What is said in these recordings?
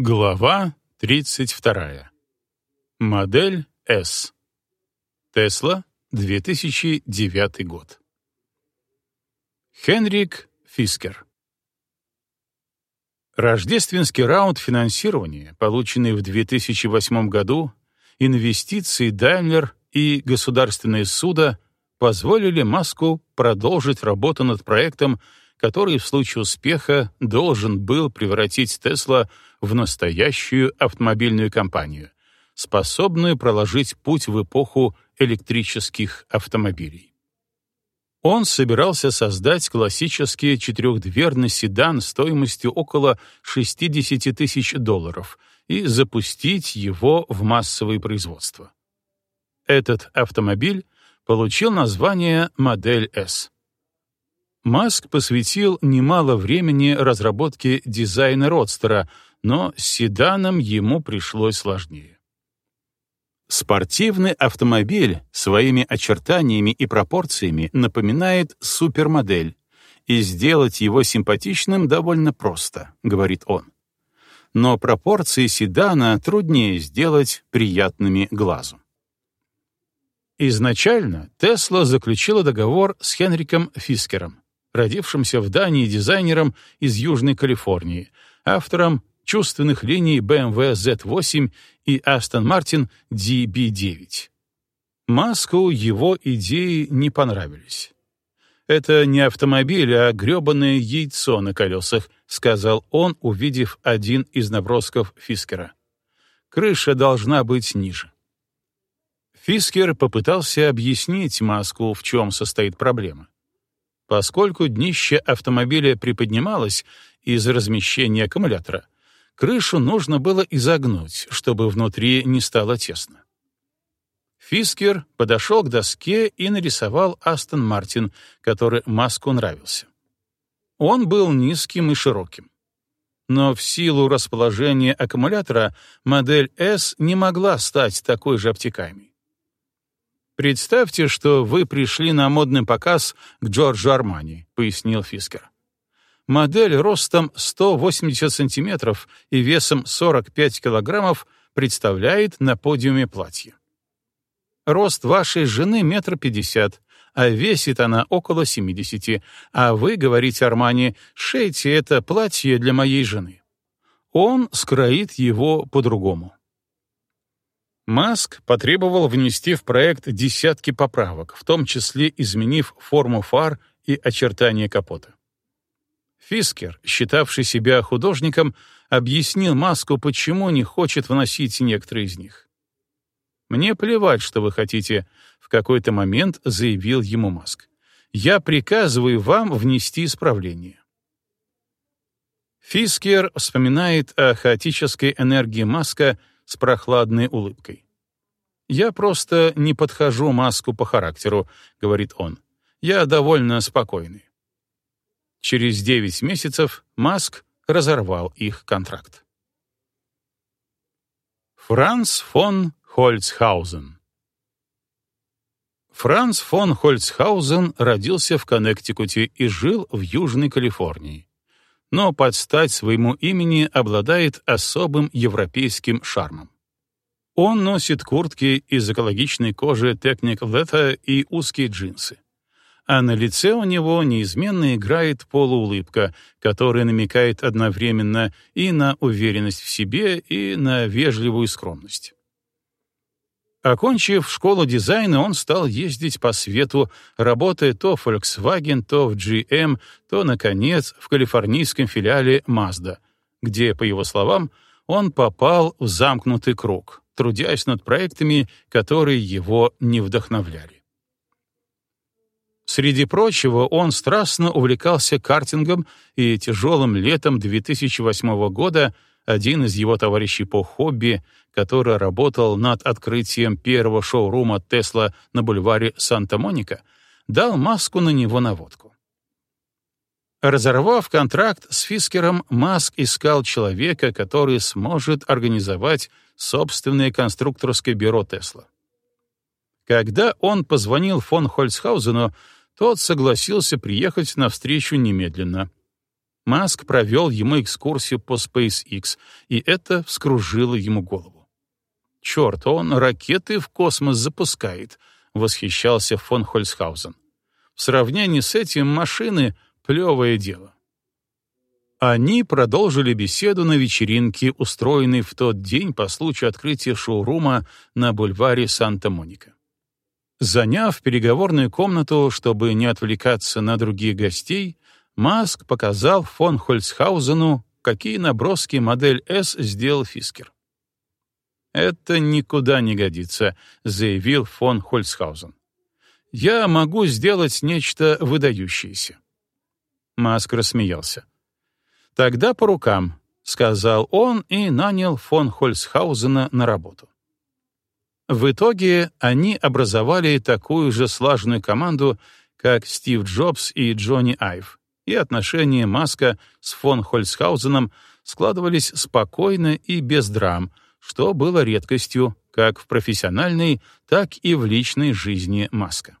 Глава 32. Модель S. Тесла, 2009 год. Хенрик Фискер. Рождественский раунд финансирования, полученный в 2008 году, инвестиции Daimler и государственные суда позволили Маску продолжить работу над проектом, который в случае успеха должен был превратить Тесла в настоящую автомобильную компанию, способную проложить путь в эпоху электрических автомобилей. Он собирался создать классический четырехдверный седан стоимостью около 60 тысяч долларов и запустить его в массовое производство. Этот автомобиль получил название «Модель S». Маск посвятил немало времени разработке дизайна родстера, но с седаном ему пришлось сложнее. Спортивный автомобиль своими очертаниями и пропорциями напоминает супермодель, и сделать его симпатичным довольно просто, говорит он. Но пропорции седана труднее сделать приятными глазу. Изначально Тесла заключила договор с Хенриком Фискером, родившимся в Дании дизайнером из Южной Калифорнии, автором чувственных линий BMW Z8 и Aston Martin DB9. Маску его идеи не понравились. «Это не автомобиль, а грёбаное яйцо на колесах», — сказал он, увидев один из набросков Фискера. «Крыша должна быть ниже». Фискер попытался объяснить Маску, в чем состоит проблема. Поскольку днище автомобиля приподнималось из размещения аккумулятора, крышу нужно было изогнуть, чтобы внутри не стало тесно. Фискер подошел к доске и нарисовал Астон Мартин, который Маску нравился. Он был низким и широким. Но в силу расположения аккумулятора модель S не могла стать такой же обтекаемой. «Представьте, что вы пришли на модный показ к Джорджу Армани», — пояснил Фискер. Модель ростом 180 сантиметров и весом 45 килограммов представляет на подиуме платье. Рост вашей жены метр пятьдесят, а весит она около 70, а вы, говорите Армани, шейте это платье для моей жены. Он скроит его по-другому. Маск потребовал внести в проект десятки поправок, в том числе изменив форму фар и очертания капота. Фискер, считавший себя художником, объяснил Маску, почему не хочет вносить некоторые из них. «Мне плевать, что вы хотите», — в какой-то момент заявил ему Маск. «Я приказываю вам внести исправление». Фискер вспоминает о хаотической энергии Маска с прохладной улыбкой. «Я просто не подхожу маску по характеру», — говорит он. «Я довольно спокойный». Через девять месяцев Маск разорвал их контракт. Франц фон Хольцхаузен Франц фон Хольцхаузен родился в Коннектикуте и жил в Южной Калифорнии но под стать своему имени обладает особым европейским шармом. Он носит куртки из экологичной кожи Technic Leather и узкие джинсы. А на лице у него неизменно играет полуулыбка, которая намекает одновременно и на уверенность в себе, и на вежливую скромность. Окончив школу дизайна, он стал ездить по свету, работая то в Volkswagen, то в GM, то, наконец, в калифорнийском филиале Mazda, где, по его словам, он попал в замкнутый круг, трудясь над проектами, которые его не вдохновляли. Среди прочего, он страстно увлекался картингом, и тяжелым летом 2008 года один из его товарищей по хобби, который работал над открытием первого шоурума Тесла на бульваре Санта-Моника, дал Маску на него наводку. Разорвав контракт с Фискером, Маск искал человека, который сможет организовать собственное конструкторское бюро Тесла. Когда он позвонил фон Хольцхаузену, тот согласился приехать на встречу немедленно. Маск провел ему экскурсию по SpaceX, и это вскружило ему голову. «Черт, он ракеты в космос запускает», — восхищался фон Хольцхаузен. «В сравнении с этим машины — плевое дело». Они продолжили беседу на вечеринке, устроенной в тот день по случаю открытия шоурума на бульваре Санта-Моника. Заняв переговорную комнату, чтобы не отвлекаться на других гостей, Маск показал фон Хольцхаузену, какие наброски модель S сделал Фискер. «Это никуда не годится», — заявил фон Хольцхаузен. «Я могу сделать нечто выдающееся». Маск рассмеялся. «Тогда по рукам», — сказал он и нанял фон Хольцхаузена на работу. В итоге они образовали такую же слаженную команду, как Стив Джобс и Джонни Айв, и отношения Маска с фон Хольцхаузеном складывались спокойно и без драм, что было редкостью как в профессиональной, так и в личной жизни Маска.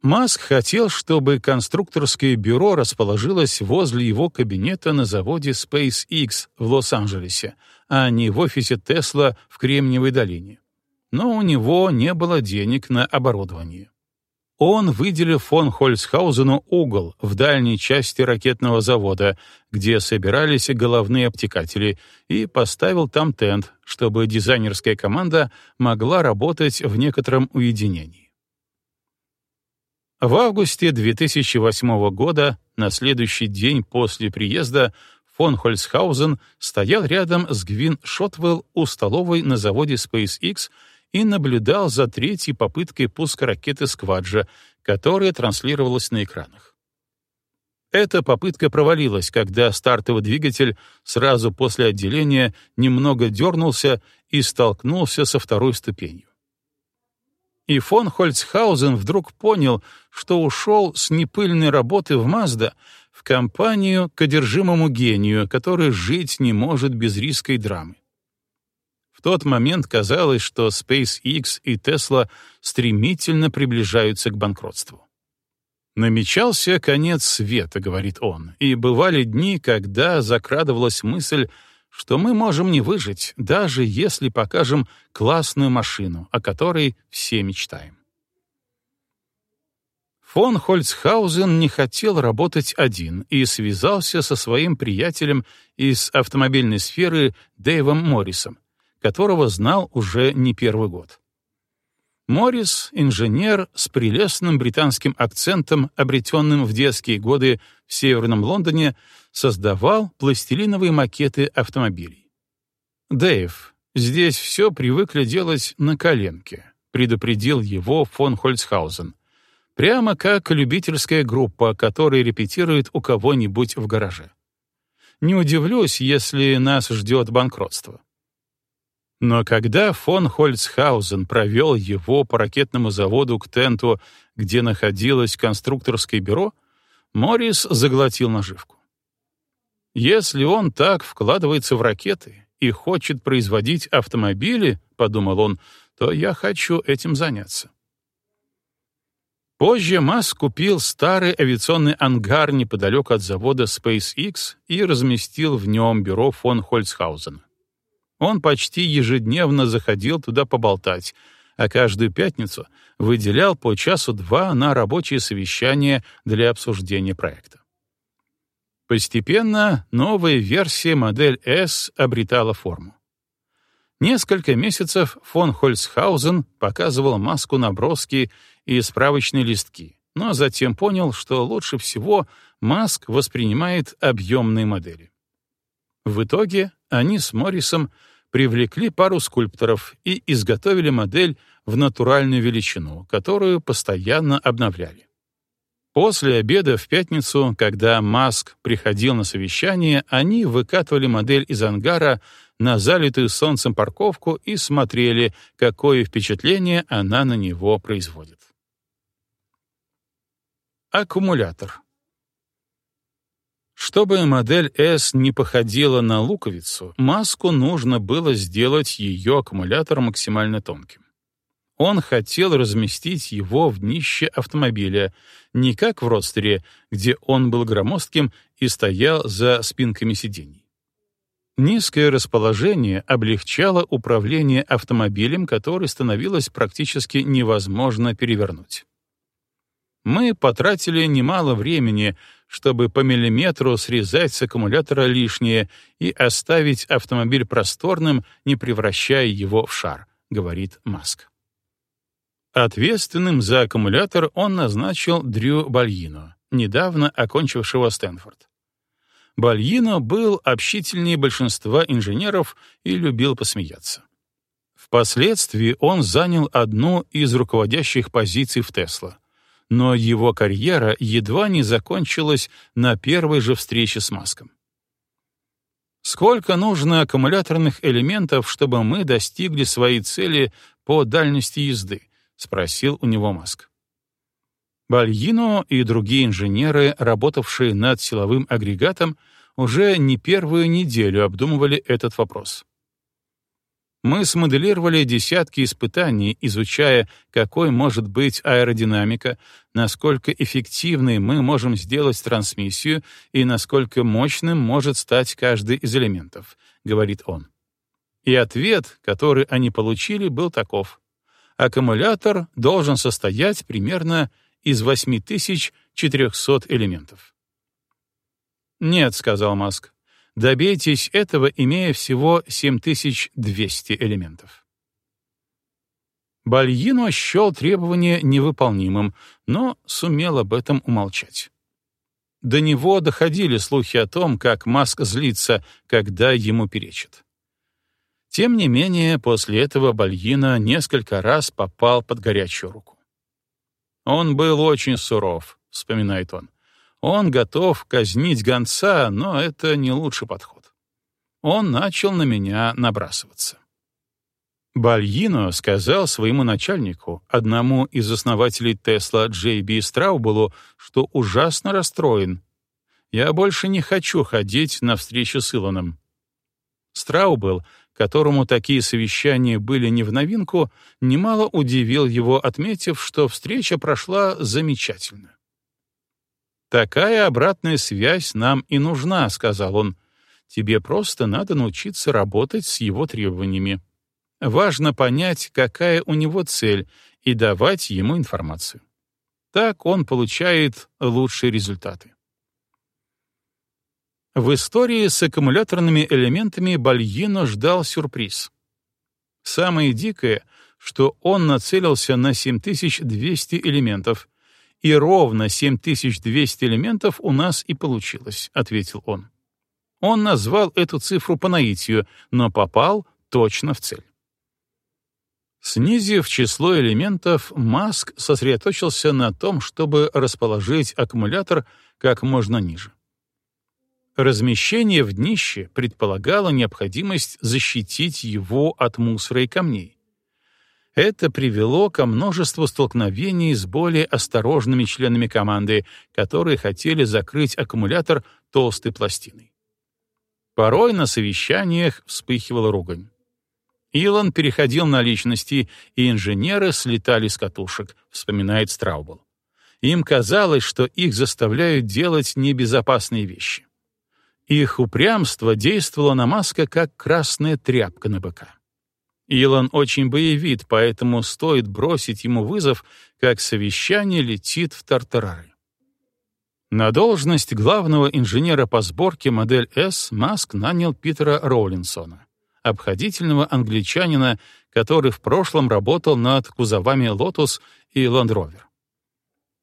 Маск хотел, чтобы конструкторское бюро расположилось возле его кабинета на заводе SpaceX в Лос-Анджелесе, а не в офисе Тесла в Кремниевой долине. Но у него не было денег на оборудование. Он выделил фон Хольцхаузену угол в дальней части ракетного завода, где собирались головные обтекатели, и поставил там тент, чтобы дизайнерская команда могла работать в некотором уединении. В августе 2008 года, на следующий день после приезда, фон Хольцхаузен стоял рядом с Гвин Шотвелл у столовой на заводе SpaceX и наблюдал за третьей попыткой пуска ракеты «Скваджа», которая транслировалась на экранах. Эта попытка провалилась, когда стартовый двигатель сразу после отделения немного дернулся и столкнулся со второй ступенью. И фон Хольцхаузен вдруг понял, что ушел с непыльной работы в Мазда в компанию к одержимому гению, который жить не может без риска и драмы тот момент казалось, что SpaceX и Tesla стремительно приближаются к банкротству. Намечался конец света, говорит он, и бывали дни, когда закрадывалась мысль, что мы можем не выжить, даже если покажем классную машину, о которой все мечтаем. Фон Хольцхаузен не хотел работать один и связался со своим приятелем из автомобильной сферы Дэйвом Моррисом, которого знал уже не первый год. Моррис — инженер с прелестным британским акцентом, обретенным в детские годы в Северном Лондоне, создавал пластилиновые макеты автомобилей. «Дэйв, здесь все привыкли делать на коленке», — предупредил его фон Хольцхаузен. «Прямо как любительская группа, которая репетирует у кого-нибудь в гараже. Не удивлюсь, если нас ждет банкротство». Но когда фон Хольцхаузен провел его по ракетному заводу к тенту, где находилось конструкторское бюро, Моррис заглотил наживку. «Если он так вкладывается в ракеты и хочет производить автомобили, — подумал он, — то я хочу этим заняться». Позже Маск купил старый авиационный ангар неподалеку от завода SpaceX и разместил в нем бюро фон Хольцхаузена. Он почти ежедневно заходил туда поболтать, а каждую пятницу выделял по часу-два на рабочее совещание для обсуждения проекта. Постепенно новая версия модель S обретала форму. Несколько месяцев фон Хольцхаузен показывал маску наброски и справочные листки, но затем понял, что лучше всего Маск воспринимает объемные модели. В итоге они с Моррисом привлекли пару скульпторов и изготовили модель в натуральную величину, которую постоянно обновляли. После обеда в пятницу, когда Маск приходил на совещание, они выкатывали модель из ангара на залитую солнцем парковку и смотрели, какое впечатление она на него производит. Аккумулятор. Чтобы модель S не походила на луковицу, маску нужно было сделать ее аккумулятор максимально тонким. Он хотел разместить его в днище автомобиля, не как в родстере, где он был громоздким и стоял за спинками сидений. Низкое расположение облегчало управление автомобилем, который становилось практически невозможно перевернуть. Мы потратили немало времени, чтобы по миллиметру срезать с аккумулятора лишнее и оставить автомобиль просторным, не превращая его в шар, говорит Маск. Ответственным за аккумулятор он назначил Дрю Бальино, недавно окончившего Стэнфорд. Бальино был общительнее большинства инженеров и любил посмеяться. Впоследствии он занял одну из руководящих позиций в Тесла, но его карьера едва не закончилась на первой же встрече с Маском. Сколько нужно аккумуляторных элементов, чтобы мы достигли своей цели по дальности езды? — спросил у него Маск. Бальино и другие инженеры, работавшие над силовым агрегатом, уже не первую неделю обдумывали этот вопрос. Мы смоделировали десятки испытаний, изучая, какой может быть аэродинамика, насколько эффективной мы можем сделать трансмиссию и насколько мощным может стать каждый из элементов, говорит он. И ответ, который они получили, был таков аккумулятор должен состоять примерно из 8400 элементов. «Нет», — сказал Маск, — «добейтесь этого, имея всего 7200 элементов». Бальино счел требование невыполнимым, но сумел об этом умолчать. До него доходили слухи о том, как Маск злится, когда ему перечат. Тем не менее, после этого Бальина несколько раз попал под горячую руку. «Он был очень суров», — вспоминает он. «Он готов казнить гонца, но это не лучший подход. Он начал на меня набрасываться». Бальино сказал своему начальнику, одному из основателей Тесла Джей Би Страубелу, что ужасно расстроен. «Я больше не хочу ходить на встречу с Илоном». Страубел которому такие совещания были не в новинку, немало удивил его, отметив, что встреча прошла замечательно. «Такая обратная связь нам и нужна», — сказал он. «Тебе просто надо научиться работать с его требованиями. Важно понять, какая у него цель, и давать ему информацию. Так он получает лучшие результаты. В истории с аккумуляторными элементами Бальино ждал сюрприз. Самое дикое, что он нацелился на 7200 элементов, и ровно 7200 элементов у нас и получилось, ответил он. Он назвал эту цифру по наитию, но попал точно в цель. Снизив число элементов, Маск сосредоточился на том, чтобы расположить аккумулятор как можно ниже. Размещение в днище предполагало необходимость защитить его от мусора и камней. Это привело ко множеству столкновений с более осторожными членами команды, которые хотели закрыть аккумулятор толстой пластиной. Порой на совещаниях вспыхивала ругань. Илон переходил на личности, и инженеры слетали с катушек, вспоминает Страубл. Им казалось, что их заставляют делать небезопасные вещи. Их упрямство действовало на Маска как красная тряпка на быка. Илон очень боевит, поэтому стоит бросить ему вызов, как совещание летит в тартарары. На должность главного инженера по сборке модель S Маск нанял Питера Роулинсона, обходительного англичанина, который в прошлом работал над кузовами Lotus и Land Rover.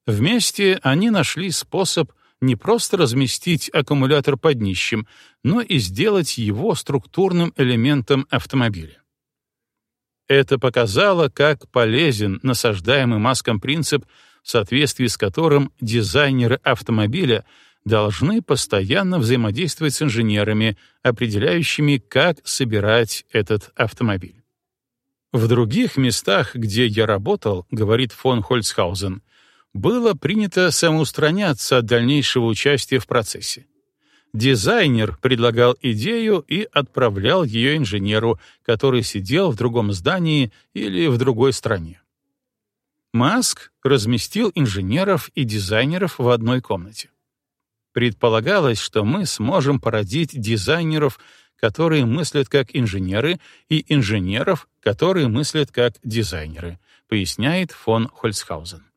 Вместе они нашли способ не просто разместить аккумулятор под днищем, но и сделать его структурным элементом автомобиля. Это показало, как полезен насаждаемый Маском принцип, в соответствии с которым дизайнеры автомобиля должны постоянно взаимодействовать с инженерами, определяющими, как собирать этот автомобиль. В других местах, где я работал, говорит фон Хольцхаузен, было принято самоустраняться от дальнейшего участия в процессе. Дизайнер предлагал идею и отправлял ее инженеру, который сидел в другом здании или в другой стране. Маск разместил инженеров и дизайнеров в одной комнате. Предполагалось, что мы сможем породить дизайнеров, которые мыслят как инженеры, и инженеров, которые мыслят как дизайнеры, поясняет фон Хольцхаузен.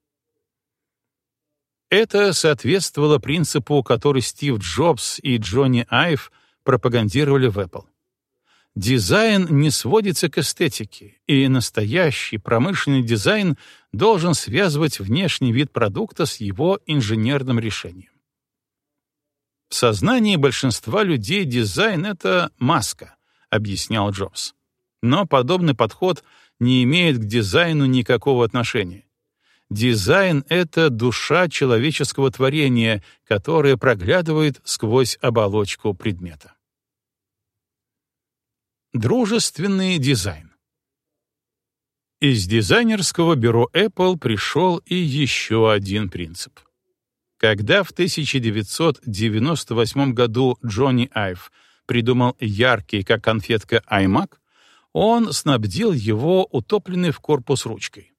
Это соответствовало принципу, который Стив Джобс и Джонни Айв пропагандировали в Apple. Дизайн не сводится к эстетике, и настоящий промышленный дизайн должен связывать внешний вид продукта с его инженерным решением. В сознании большинства людей дизайн — это маска, объяснял Джобс. Но подобный подход не имеет к дизайну никакого отношения. Дизайн — это душа человеческого творения, которая проглядывает сквозь оболочку предмета. Дружественный дизайн. Из дизайнерского бюро Apple пришел и еще один принцип. Когда в 1998 году Джонни Айв придумал яркий, как конфетка, iMac, он снабдил его утопленной в корпус ручкой.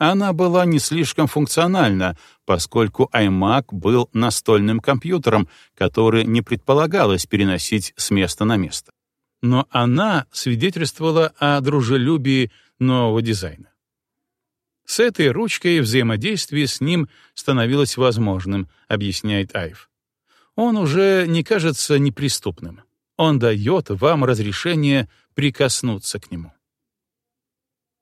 Она была не слишком функциональна, поскольку iMac был настольным компьютером, который не предполагалось переносить с места на место. Но она свидетельствовала о дружелюбии нового дизайна. С этой ручкой взаимодействие с ним становилось возможным, объясняет Айв. Он уже не кажется неприступным. Он дает вам разрешение прикоснуться к нему.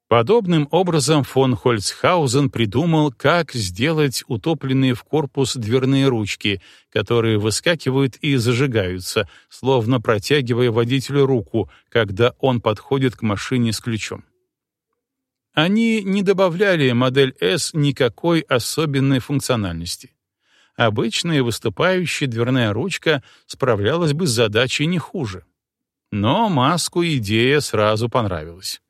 Подобным образом фон Хольцхаузен придумал, как сделать утопленные в корпус дверные ручки, которые выскакивают и зажигаются, словно протягивая водителю руку, когда он подходит к машине с ключом. Они не добавляли модель S никакой особенной функциональности. Обычная выступающая дверная ручка справлялась бы с задачей не хуже. Но Маску идея сразу понравилась.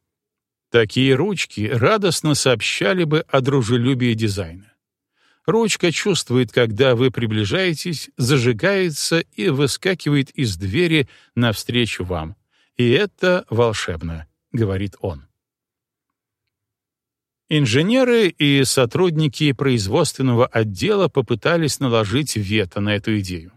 Такие ручки радостно сообщали бы о дружелюбии дизайна. Ручка чувствует, когда вы приближаетесь, зажигается и выскакивает из двери навстречу вам. И это волшебно, говорит он. Инженеры и сотрудники производственного отдела попытались наложить вето на эту идею.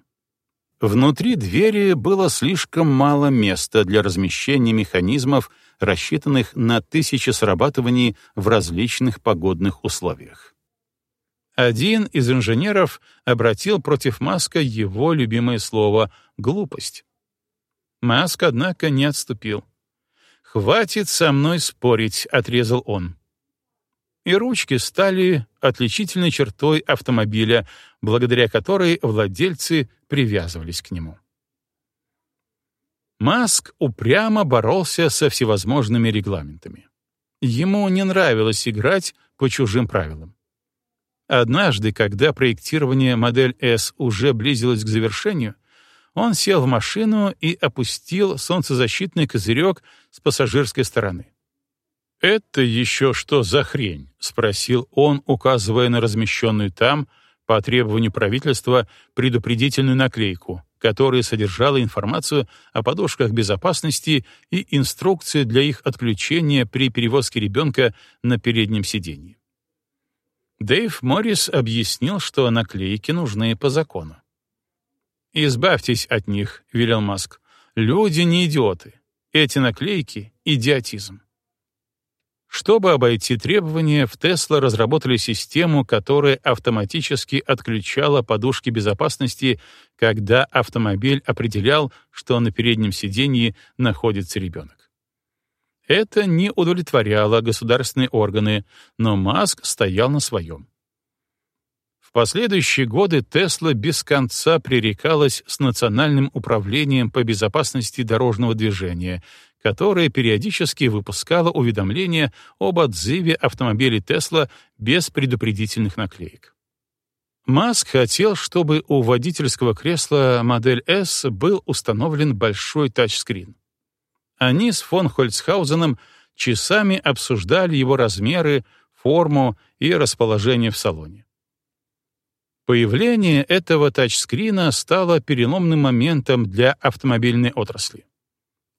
Внутри двери было слишком мало места для размещения механизмов, рассчитанных на тысячи срабатываний в различных погодных условиях. Один из инженеров обратил против Маска его любимое слово «глупость». Маск, однако, не отступил. «Хватит со мной спорить», — отрезал он и ручки стали отличительной чертой автомобиля, благодаря которой владельцы привязывались к нему. Маск упрямо боролся со всевозможными регламентами. Ему не нравилось играть по чужим правилам. Однажды, когда проектирование модель S уже близилось к завершению, он сел в машину и опустил солнцезащитный козырек с пассажирской стороны. «Это еще что за хрень?» — спросил он, указывая на размещенную там, по требованию правительства, предупредительную наклейку, которая содержала информацию о подушках безопасности и инструкции для их отключения при перевозке ребенка на переднем сиденье. Дэйв Моррис объяснил, что наклейки нужны по закону. «Избавьтесь от них», — велел Маск. «Люди не идиоты. Эти наклейки — идиотизм». Чтобы обойти требования, в Tesla разработали систему, которая автоматически отключала подушки безопасности, когда автомобиль определял, что на переднем сиденье находится ребенок. Это не удовлетворяло государственные органы, но Маск стоял на своем. В последующие годы Tesla без конца пререкалась с Национальным управлением по безопасности дорожного движения, которая периодически выпускала уведомления об отзыве автомобилей Tesla без предупредительных наклеек. Маск хотел, чтобы у водительского кресла модель S был установлен большой тачскрин. Они с фон Хольцхаузеном часами обсуждали его размеры, форму и расположение в салоне. Появление этого тачскрина стало переломным моментом для автомобильной отрасли.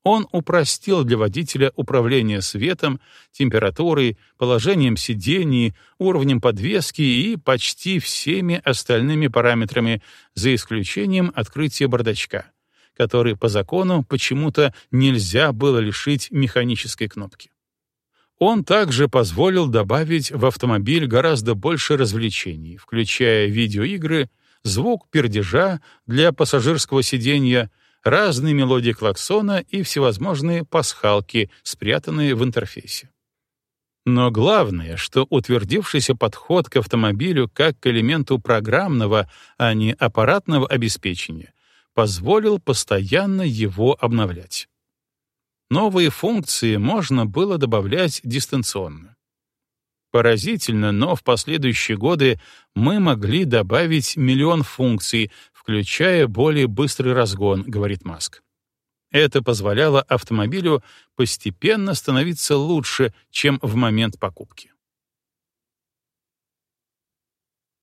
Он упростил для водителя управление светом, температурой, положением сидений, уровнем подвески и почти всеми остальными параметрами, за исключением открытия бардачка, который по закону почему-то нельзя было лишить механической кнопки. Он также позволил добавить в автомобиль гораздо больше развлечений, включая видеоигры, звук пердежа для пассажирского сиденья, разные мелодии клаксона и всевозможные пасхалки, спрятанные в интерфейсе. Но главное, что утвердившийся подход к автомобилю как к элементу программного, а не аппаратного обеспечения, позволил постоянно его обновлять. Новые функции можно было добавлять дистанционно. Поразительно, но в последующие годы мы могли добавить миллион функций, включая более быстрый разгон, говорит Маск. Это позволяло автомобилю постепенно становиться лучше, чем в момент покупки.